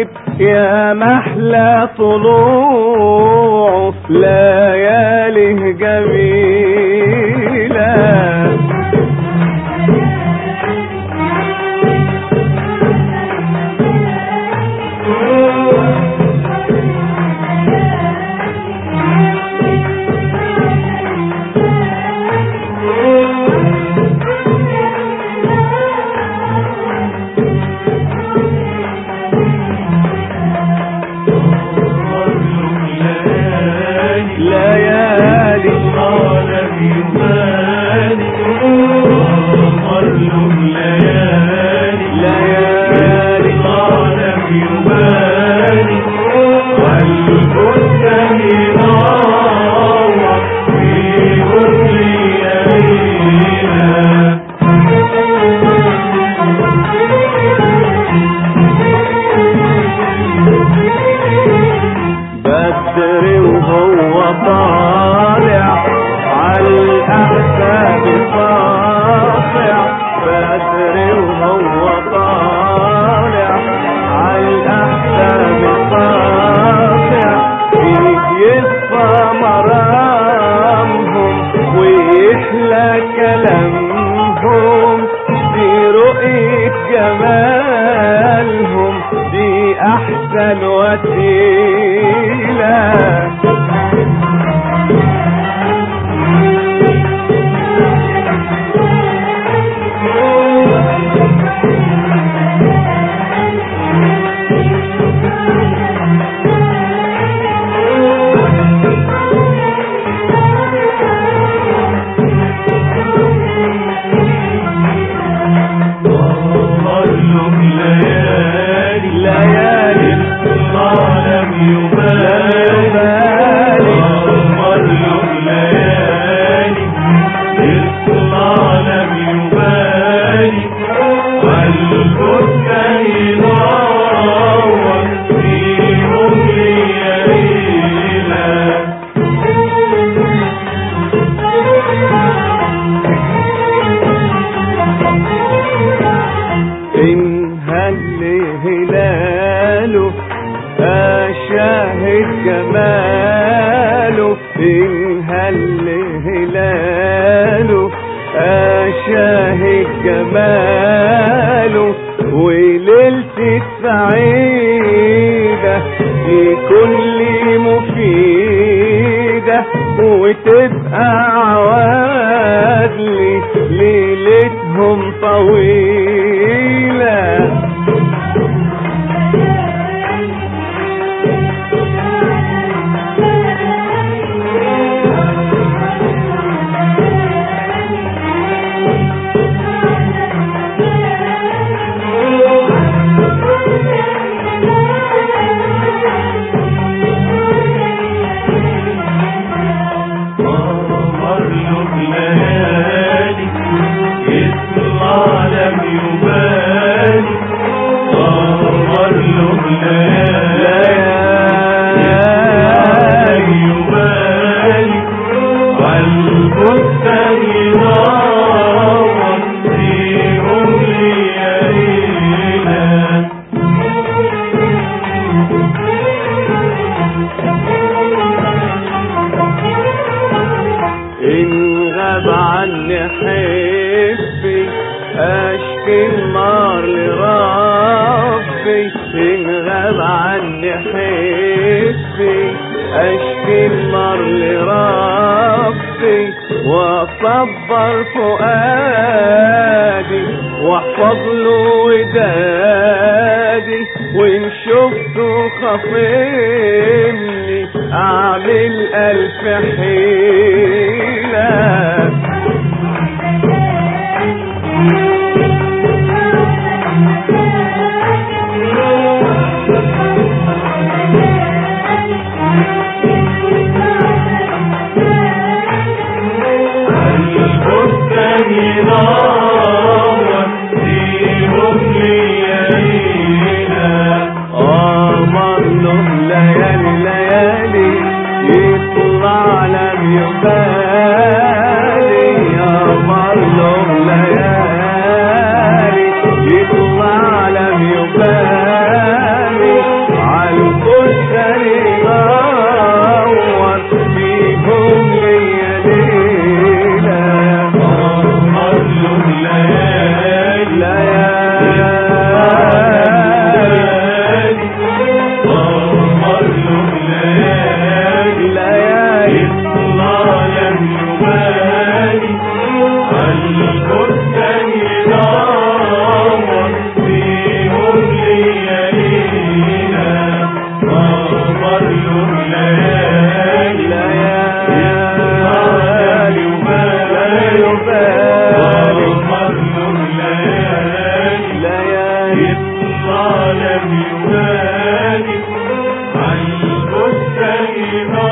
الغيب يا محلى طلوع لياله جميله جمالهم دي أحسن وسيله هلاله انهل هلاله اشاهد جماله وليلتي السعيدة لكل مفيدة وتبقى عواد لي ليلة لربي إن غاب عني حبي. أشكي النار لربي وأصبر فؤادي واحفظ له ودادي وإن شفته خصمني أعمل ألف حيلة. الطلب والي عن المستهبى